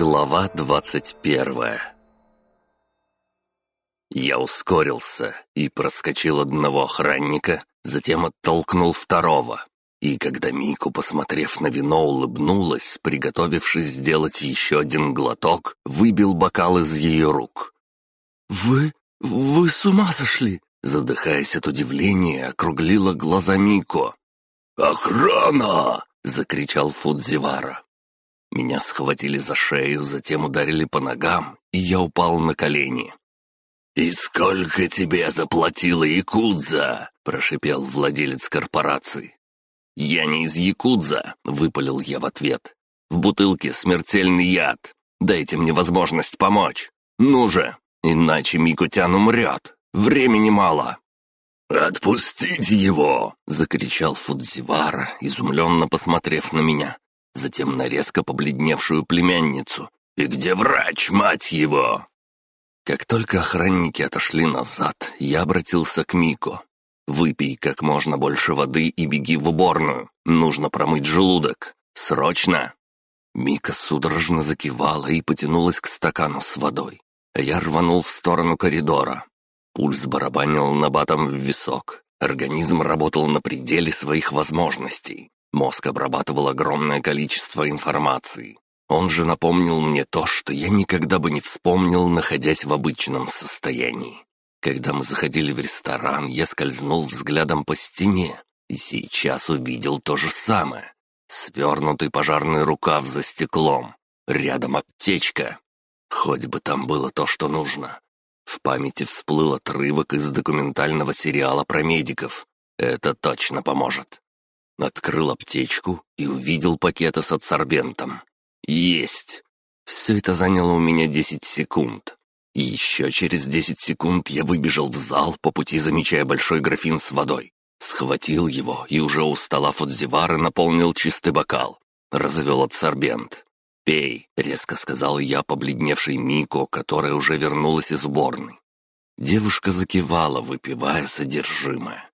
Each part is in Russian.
Глава двадцать первая Я ускорился и проскочил одного охранника, затем оттолкнул второго. И когда Мику, посмотрев на вино, улыбнулась, приготовившись сделать еще один глоток, выбил бокал из ее рук. «Вы... вы с ума сошли!» Задыхаясь от удивления, округлила глаза Мико. «Охрана!» — закричал Фудзивара. Меня схватили за шею, затем ударили по ногам, и я упал на колени. «И сколько тебе заплатила Якудза?» — прошипел владелец корпорации. «Я не из Якудза», — выпалил я в ответ. «В бутылке смертельный яд. Дайте мне возможность помочь. Ну же, иначе Микутян умрет. Времени мало». «Отпустите его!» — закричал Фудзивара, изумленно посмотрев на меня затем на резко побледневшую племянницу. «И где врач, мать его?» Как только охранники отошли назад, я обратился к Мико. «Выпей как можно больше воды и беги в уборную. Нужно промыть желудок. Срочно!» Мика судорожно закивала и потянулась к стакану с водой. Я рванул в сторону коридора. Пульс барабанил набатом в висок. Организм работал на пределе своих возможностей. Мозг обрабатывал огромное количество информации. Он же напомнил мне то, что я никогда бы не вспомнил, находясь в обычном состоянии. Когда мы заходили в ресторан, я скользнул взглядом по стене и сейчас увидел то же самое. Свернутый пожарный рукав за стеклом. Рядом аптечка. Хоть бы там было то, что нужно. В памяти всплыл отрывок из документального сериала про медиков. Это точно поможет. Открыл аптечку и увидел пакеты с адсорбентом. Есть! Все это заняло у меня 10 секунд. И еще через 10 секунд я выбежал в зал, по пути замечая большой графин с водой. Схватил его и уже у стола Фудзивары наполнил чистый бокал. Развел адсорбент. «Пей», — резко сказал я побледневшей Мико, которая уже вернулась из уборной. Девушка закивала, выпивая содержимое.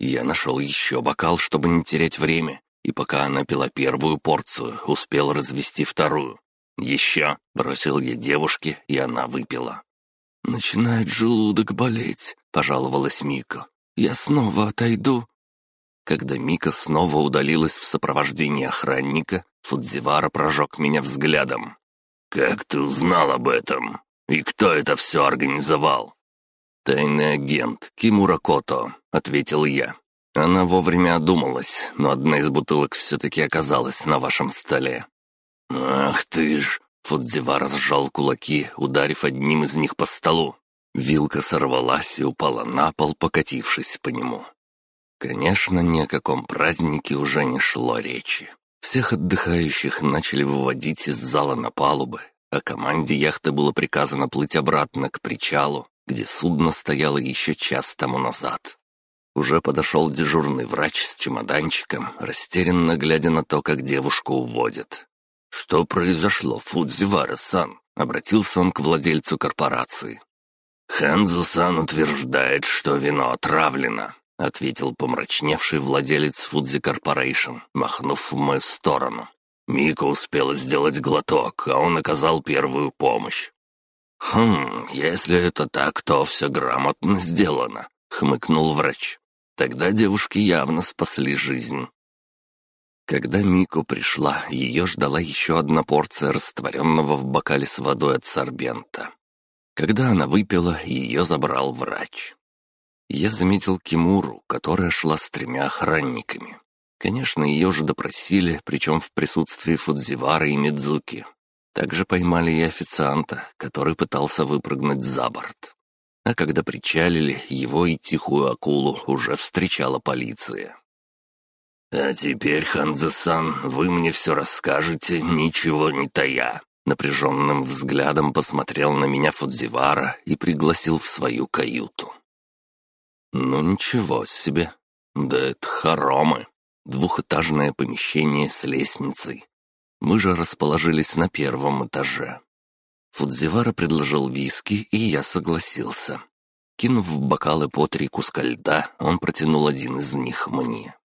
Я нашел еще бокал, чтобы не терять время, и пока она пила первую порцию, успел развести вторую. «Еще!» — бросил я девушке, и она выпила. «Начинает желудок болеть», — пожаловалась Мика. «Я снова отойду». Когда Мика снова удалилась в сопровождении охранника, Фудзивара прожег меня взглядом. «Как ты узнал об этом? И кто это все организовал?» «Тайный агент Кимура Кото», — ответил я. «Она вовремя одумалась, но одна из бутылок все-таки оказалась на вашем столе». «Ах ты ж!» — Фудзивара сжал кулаки, ударив одним из них по столу. Вилка сорвалась и упала на пол, покатившись по нему. Конечно, ни о каком празднике уже не шло речи. Всех отдыхающих начали выводить из зала на палубы, а команде яхты было приказано плыть обратно к причалу, где судно стояло еще час тому назад. Уже подошел дежурный врач с чемоданчиком, растерянно глядя на то, как девушку уводят. «Что произошло, Фудзивара-сан?» — обратился он к владельцу корпорации. «Хэнзу-сан утверждает, что вино отравлено», — ответил помрачневший владелец Фудзи Корпорейшн, махнув в мою сторону. Мика успела сделать глоток, а он оказал первую помощь. «Хм, если это так, то все грамотно сделано», — хмыкнул врач. Тогда девушке явно спасли жизнь. Когда Мико пришла, ее ждала еще одна порция растворенного в бокале с водой от сорбента. Когда она выпила, ее забрал врач. Я заметил Кимуру, которая шла с тремя охранниками. Конечно, ее же допросили, причем в присутствии Фудзивара и Мидзуки. Также поймали и официанта, который пытался выпрыгнуть за борт. А когда причалили, его и тихую акулу уже встречала полиция. «А теперь, Ханзасан, вы мне все расскажете, ничего не тая». Напряженным взглядом посмотрел на меня Фудзивара и пригласил в свою каюту. «Ну ничего себе. Да это хоромы. Двухэтажное помещение с лестницей, мы же расположились на первом этаже. Фудзивара предложил виски, и я согласился. Кинув в бокалы по три куска льда, он протянул один из них мне.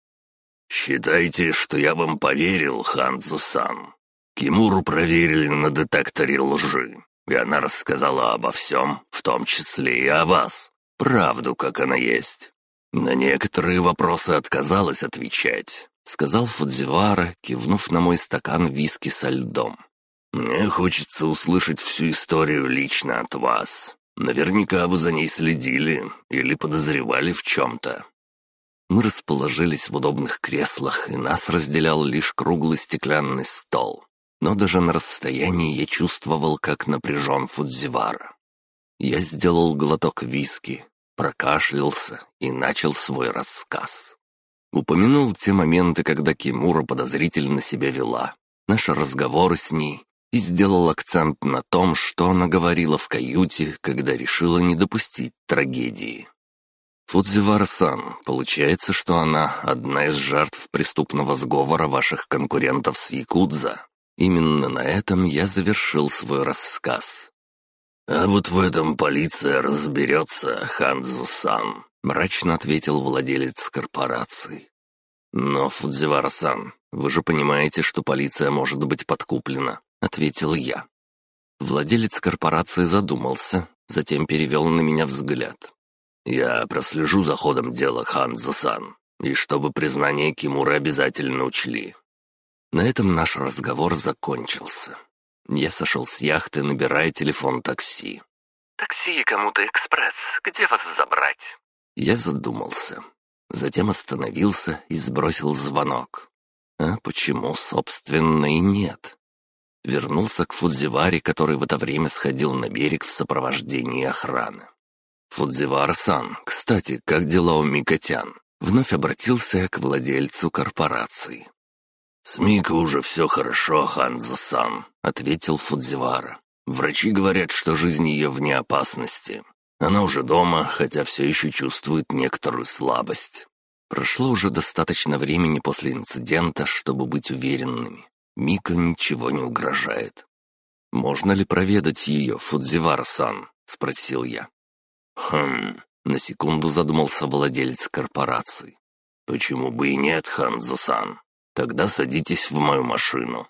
«Считайте, что я вам поверил, Ханзу-сан. Кимуру проверили на детекторе лжи, и она рассказала обо всем, в том числе и о вас. Правду, как она есть. На некоторые вопросы отказалась отвечать, сказал Фудзивара, кивнув на мой стакан виски со льдом. «Мне хочется услышать всю историю лично от вас. Наверняка вы за ней следили или подозревали в чем-то». Мы расположились в удобных креслах, и нас разделял лишь круглый стеклянный стол. Но даже на расстоянии я чувствовал, как напряжен Фудзивара. Я сделал глоток виски, прокашлялся и начал свой рассказ. Упомянул те моменты, когда Кимура подозрительно себя вела, наши разговоры с ней, и сделал акцент на том, что она говорила в каюте, когда решила не допустить трагедии. Фудзивара-сан, получается, что она одна из жертв преступного сговора ваших конкурентов с Якудза. Именно на этом я завершил свой рассказ. «А вот в этом полиция разберется, Ханзу-сан», — мрачно ответил владелец корпорации. «Но, Фудзивара-сан, вы же понимаете, что полиция может быть подкуплена ответил я. Владелец корпорации задумался, затем перевел на меня взгляд. «Я прослежу за ходом дела Ханзо-сан, и чтобы признание Кимура обязательно учли». На этом наш разговор закончился. Я сошел с яхты, набирая телефон такси. «Такси кому-то экспресс. Где вас забрать?» Я задумался. Затем остановился и сбросил звонок. А почему, собственно, и нет? Вернулся к Фудзиваре, который в это время сходил на берег в сопровождении охраны. «Фудзивар-сан, кстати, как дела у Микотян?» Вновь обратился я к владельцу корпорации. «С Мико уже все хорошо, Ханзо-сан», — ответил Фудзивара. «Врачи говорят, что жизнь ее вне опасности. Она уже дома, хотя все еще чувствует некоторую слабость. Прошло уже достаточно времени после инцидента, чтобы быть уверенными. Мика ничего не угрожает. «Можно ли проведать ее, Фудзивара-сан?» — спросил я. «Хм...» — на секунду задумался владелец корпорации. «Почему бы и нет, Ханзо-сан? Тогда садитесь в мою машину».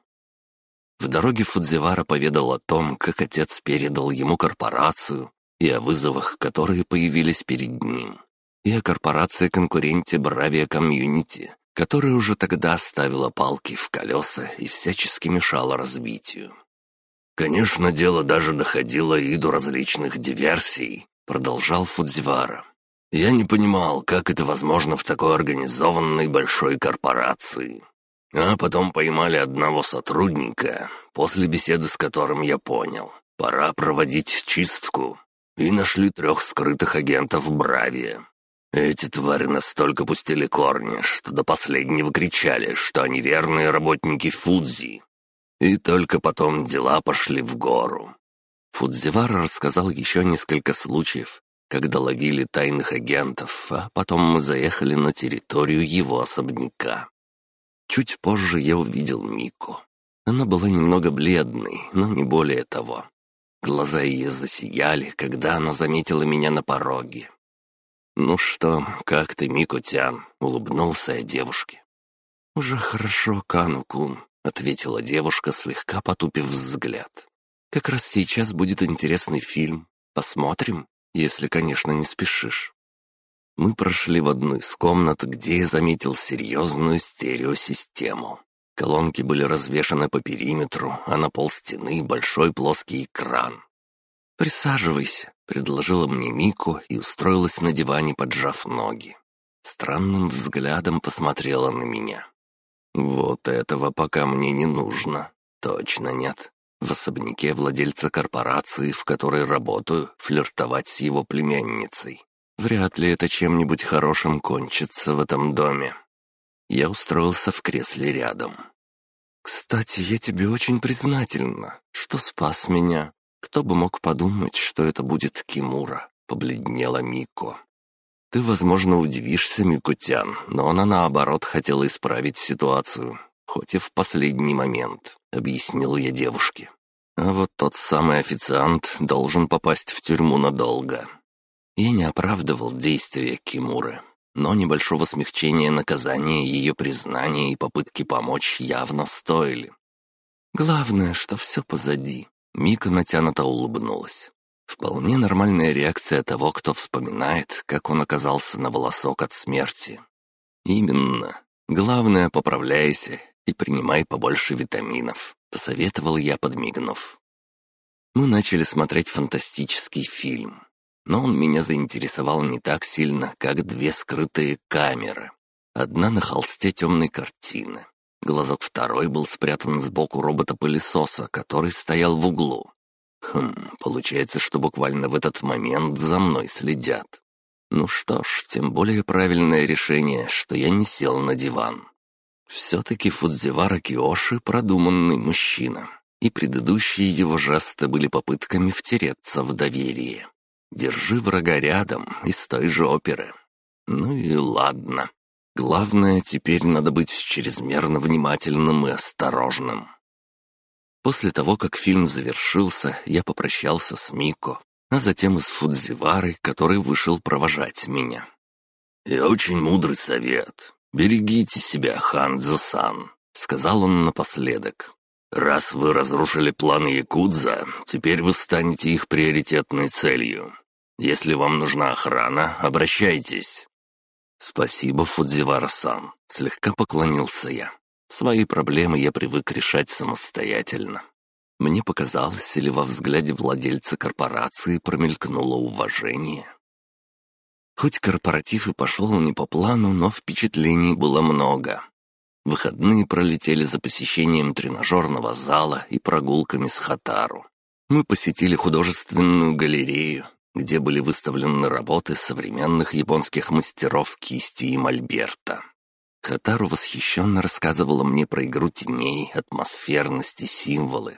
В дороге Фудзивара поведал о том, как отец передал ему корпорацию и о вызовах, которые появились перед ним, и о корпорации-конкуренте Бравия Комьюнити, которая уже тогда ставила палки в колеса и всячески мешала развитию. «Конечно, дело даже доходило и до различных диверсий», — продолжал Фудзивара. «Я не понимал, как это возможно в такой организованной большой корпорации. А потом поймали одного сотрудника, после беседы с которым я понял, пора проводить чистку, и нашли трех скрытых агентов Бравия. Эти твари настолько пустили корни, что до последнего кричали, что они верные работники Фудзи. И только потом дела пошли в гору. Фудзивара рассказал еще несколько случаев, когда ловили тайных агентов, а потом мы заехали на территорию его особняка. Чуть позже я увидел Мику. Она была немного бледной, но не более того. Глаза ее засияли, когда она заметила меня на пороге. «Ну что, как ты, Микутян?» — улыбнулся я девушке. «Уже хорошо, Кану-кун», — ответила девушка, слегка потупив взгляд. «Как раз сейчас будет интересный фильм. Посмотрим, если, конечно, не спешишь». Мы прошли в одну из комнат, где я заметил серьезную стереосистему. Колонки были развешаны по периметру, а на пол стены большой плоский экран. «Присаживайся», — предложила мне Мику и устроилась на диване, поджав ноги. Странным взглядом посмотрела на меня. «Вот этого пока мне не нужно. Точно нет. В особняке владельца корпорации, в которой работаю, флиртовать с его племянницей. Вряд ли это чем-нибудь хорошим кончится в этом доме». Я устроился в кресле рядом. «Кстати, я тебе очень признательна, что спас меня», «Кто бы мог подумать, что это будет Кимура?» — побледнела Мико. «Ты, возможно, удивишься, Микутян, но она, наоборот, хотела исправить ситуацию, хоть и в последний момент», — объяснил я девушке. «А вот тот самый официант должен попасть в тюрьму надолго». Я не оправдывал действия Кимуры, но небольшого смягчения наказания ее признания и попытки помочь явно стоили. Главное, что все позади. Мика натянуто улыбнулась. Вполне нормальная реакция того, кто вспоминает, как он оказался на волосок от смерти. Именно. Главное, поправляйся и принимай побольше витаминов, посоветовал я, подмигнув. Мы начали смотреть фантастический фильм, но он меня заинтересовал не так сильно, как две скрытые камеры. Одна на холсте темной картины. Глазок второй был спрятан сбоку робота-пылесоса, который стоял в углу. Хм, получается, что буквально в этот момент за мной следят. Ну что ж, тем более правильное решение, что я не сел на диван. Все-таки Фудзивара Киоши продуманный мужчина, и предыдущие его жесты были попытками втереться в доверие. Держи врага рядом из той же оперы. Ну и ладно. Главное, теперь надо быть чрезмерно внимательным и осторожным. После того, как фильм завершился, я попрощался с Мико, а затем и с Фудзиварой, который вышел провожать меня. «И очень мудрый совет. Берегите себя, Ханзо-сан», — сказал он напоследок. «Раз вы разрушили планы Якудза, теперь вы станете их приоритетной целью. Если вам нужна охрана, обращайтесь». «Спасибо, Фудзивара-сан», — слегка поклонился я. «Свои проблемы я привык решать самостоятельно». Мне показалось, или во взгляде владельца корпорации промелькнуло уважение. Хоть корпоратив и пошел не по плану, но впечатлений было много. Выходные пролетели за посещением тренажерного зала и прогулками с Хатару. Мы посетили художественную галерею, где были выставлены работы современных японских мастеров кисти и мольберта. Хатару восхищенно рассказывала мне про игру теней, атмосферность и символы.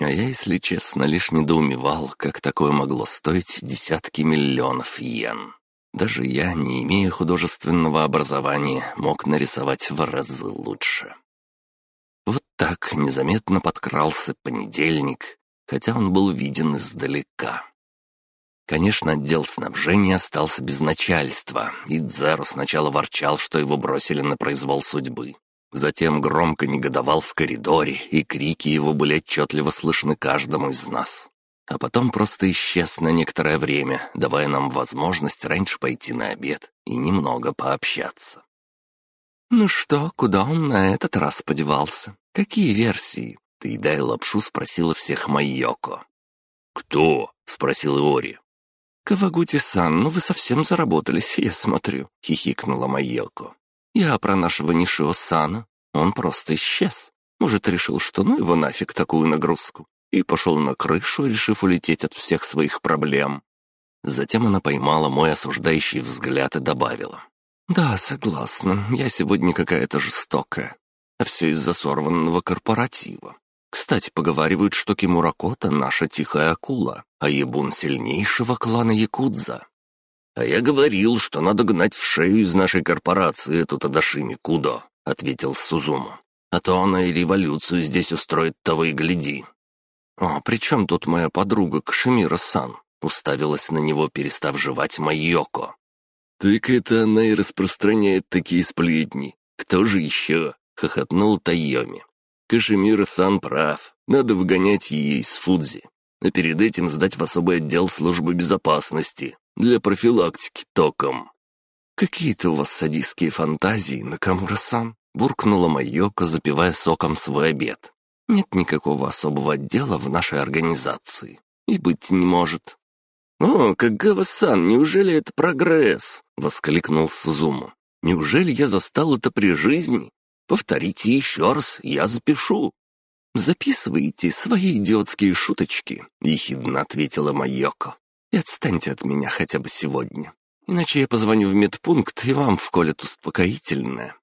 А я, если честно, лишь недоумевал, как такое могло стоить десятки миллионов йен. Даже я, не имея художественного образования, мог нарисовать в разы лучше. Вот так незаметно подкрался понедельник, хотя он был виден издалека. Конечно, отдел снабжения остался без начальства, и Дзеро сначала ворчал, что его бросили на произвол судьбы. Затем громко негодовал в коридоре, и крики его были отчетливо слышны каждому из нас. А потом просто исчез на некоторое время, давая нам возможность раньше пойти на обед и немного пообщаться. «Ну что, куда он на этот раз подевался? Какие версии?» Ты дай лапшу спросила всех Майоко. «Кто?» — спросил Иори. «Кавагути-сан, ну вы совсем заработались, я смотрю», — хихикнула Майоко. «Я про нашего Нишио-сана. Он просто исчез. Может, решил, что ну его нафиг такую нагрузку, и пошел на крышу, решив улететь от всех своих проблем». Затем она поймала мой осуждающий взгляд и добавила. «Да, согласна, я сегодня какая-то жестокая. А все из-за сорванного корпоратива. Кстати, поговаривают, что Кимуракота — наша тихая акула, а Ебун — сильнейшего клана Якудза. «А я говорил, что надо гнать в шею из нашей корпорации эту Тадашими Кудо», — ответил Сузуму. «А то она и революцию здесь устроит, того и гляди». «А при чем тут моя подруга Кашемира-сан?» — уставилась на него, перестав жевать Майоко. «Так это она и распространяет такие сплетни. Кто же еще?» — хохотнул Тайоми. Кашемир-сан прав, надо выгонять ее из Фудзи, а перед этим сдать в особый отдел службы безопасности для профилактики током. «Какие-то у вас садистские фантазии, Накамура-сан», — буркнула Майока, запивая соком свой обед. «Нет никакого особого отдела в нашей организации. И быть не может». «О, Кагава-сан, неужели это прогресс?» — воскликнул Сузуму. «Неужели я застал это при жизни? Повторите еще раз, я запишу». «Записывайте свои идиотские шуточки», — ехидно ответила Майоко. «И отстаньте от меня хотя бы сегодня. Иначе я позвоню в медпункт, и вам вколят успокоительное».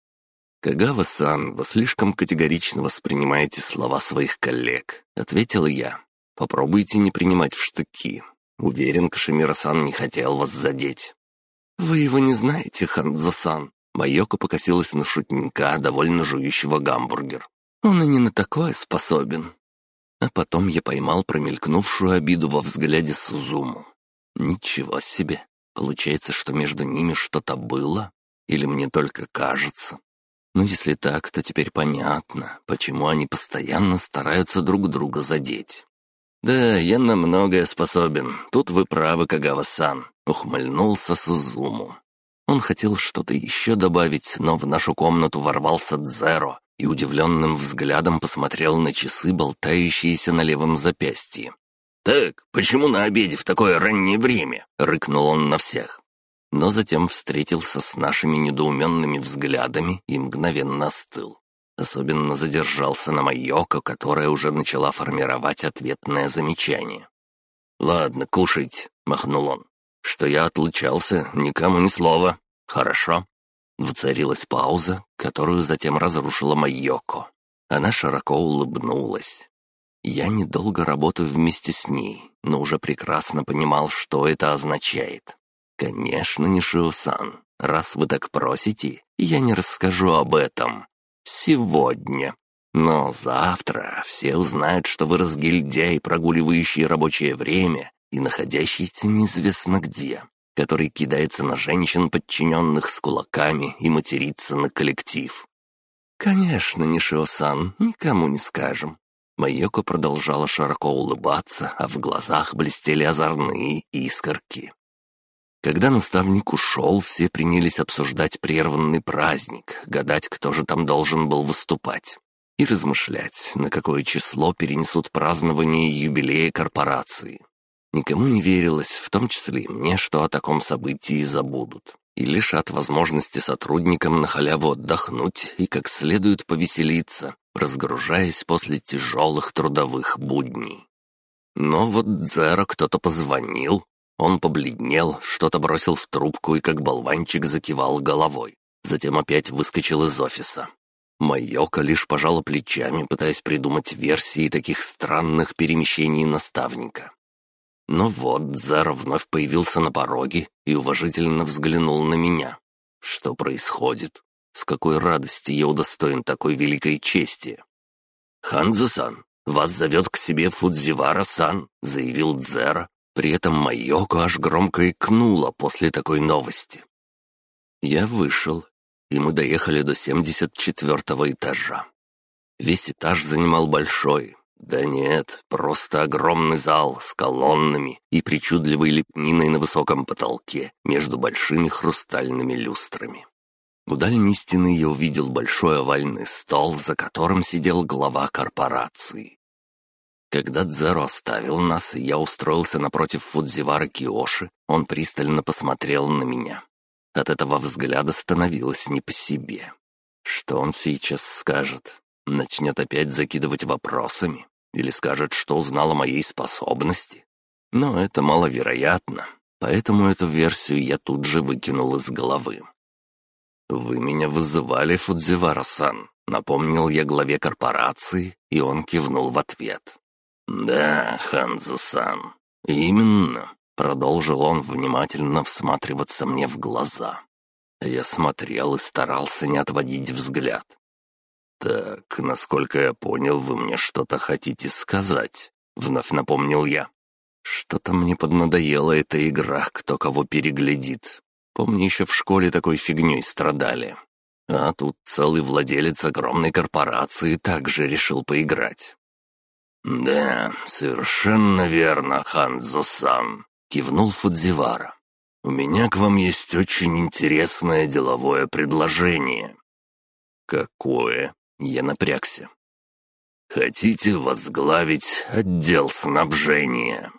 «Кагава-сан, вы слишком категорично воспринимаете слова своих коллег», — ответил я. «Попробуйте не принимать в штыки. Уверен, Кашемира-сан не хотел вас задеть». «Вы его не знаете, Ханзо-сан», Майока покосилась на шутника, довольно жующего гамбургер. «Он и не на такое способен». А потом я поймал промелькнувшую обиду во взгляде Сузуму. «Ничего себе! Получается, что между ними что-то было? Или мне только кажется?» Но если так, то теперь понятно, почему они постоянно стараются друг друга задеть. «Да, я на многое способен. Тут вы правы, Кагава-сан», — ухмыльнулся Сузуму. Он хотел что-то еще добавить, но в нашу комнату ворвался Дзеро и удивленным взглядом посмотрел на часы, болтающиеся на левом запястье. «Так, почему на обеде в такое раннее время?» — рыкнул он на всех. Но затем встретился с нашими недоуменными взглядами и мгновенно остыл. Особенно задержался на Майоко, которая уже начала формировать ответное замечание. «Ладно, кушайте», — махнул он. «Что я отлучался, никому ни слова. Хорошо». Воцарилась пауза, которую затем разрушила Майоко. Она широко улыбнулась. Я недолго работаю вместе с ней, но уже прекрасно понимал, что это означает. Конечно, не Шиосан. Раз вы так просите, я не расскажу об этом. Сегодня. Но завтра все узнают, что вы разгильдяй, прогуливающий рабочее время и находящийся неизвестно где, который кидается на женщин, подчиненных с кулаками, и матерится на коллектив. «Конечно, Нишио-сан, никому не скажем». Майоко продолжала широко улыбаться, а в глазах блестели озорные искорки. Когда наставник ушел, все принялись обсуждать прерванный праздник, гадать, кто же там должен был выступать, и размышлять, на какое число перенесут празднование юбилея корпорации. Никому не верилось, в том числе и мне, что о таком событии забудут и лишат возможности сотрудникам на халяву отдохнуть и как следует повеселиться, разгружаясь после тяжелых трудовых будней. Но вот Дзеро кто-то позвонил, он побледнел, что-то бросил в трубку и как болванчик закивал головой. Затем опять выскочил из офиса. Майока лишь пожала плечами, пытаясь придумать версии таких странных перемещений наставника. Но вот Зара вновь появился на пороге и уважительно взглянул на меня. Что происходит? С какой радости я удостоен такой великой чести? «Ханзу-сан, вас зовет к себе Фудзивара-сан», — заявил Дзера, при этом Майоко аж громко икнула после такой новости. Я вышел, и мы доехали до 74-го этажа. Весь этаж занимал большой, да нет, просто огромный зал с колоннами и причудливой лепниной на высоком потолке между большими хрустальными люстрами. У дальней стены я увидел большой овальный стол, за которым сидел глава корпорации. Когда Дзеро оставил нас, я устроился напротив Фудзивара Киоши, он пристально посмотрел на меня. От этого взгляда становилось не по себе. Что он сейчас скажет? Начнет опять закидывать вопросами? Или скажет, что узнал о моей способности? Но это маловероятно, поэтому эту версию я тут же выкинул из головы. «Вы меня вызывали, Фудзивара-сан», — напомнил я главе корпорации, и он кивнул в ответ. «Да, Ханзу-сан, именно», — продолжил он внимательно всматриваться мне в глаза. Я смотрел и старался не отводить взгляд. «Так, насколько я понял, вы мне что-то хотите сказать?» — вновь напомнил я. «Что-то мне поднадоела эта игра, кто кого переглядит. Помню, еще в школе такой фигней страдали. А тут целый владелец огромной корпорации также решил поиграть. «Да, совершенно верно, Ханзо-сан», — кивнул Фудзивара. «У меня к вам есть очень интересное деловое предложение». «Какое?» — я напрягся. «Хотите возглавить отдел снабжения?»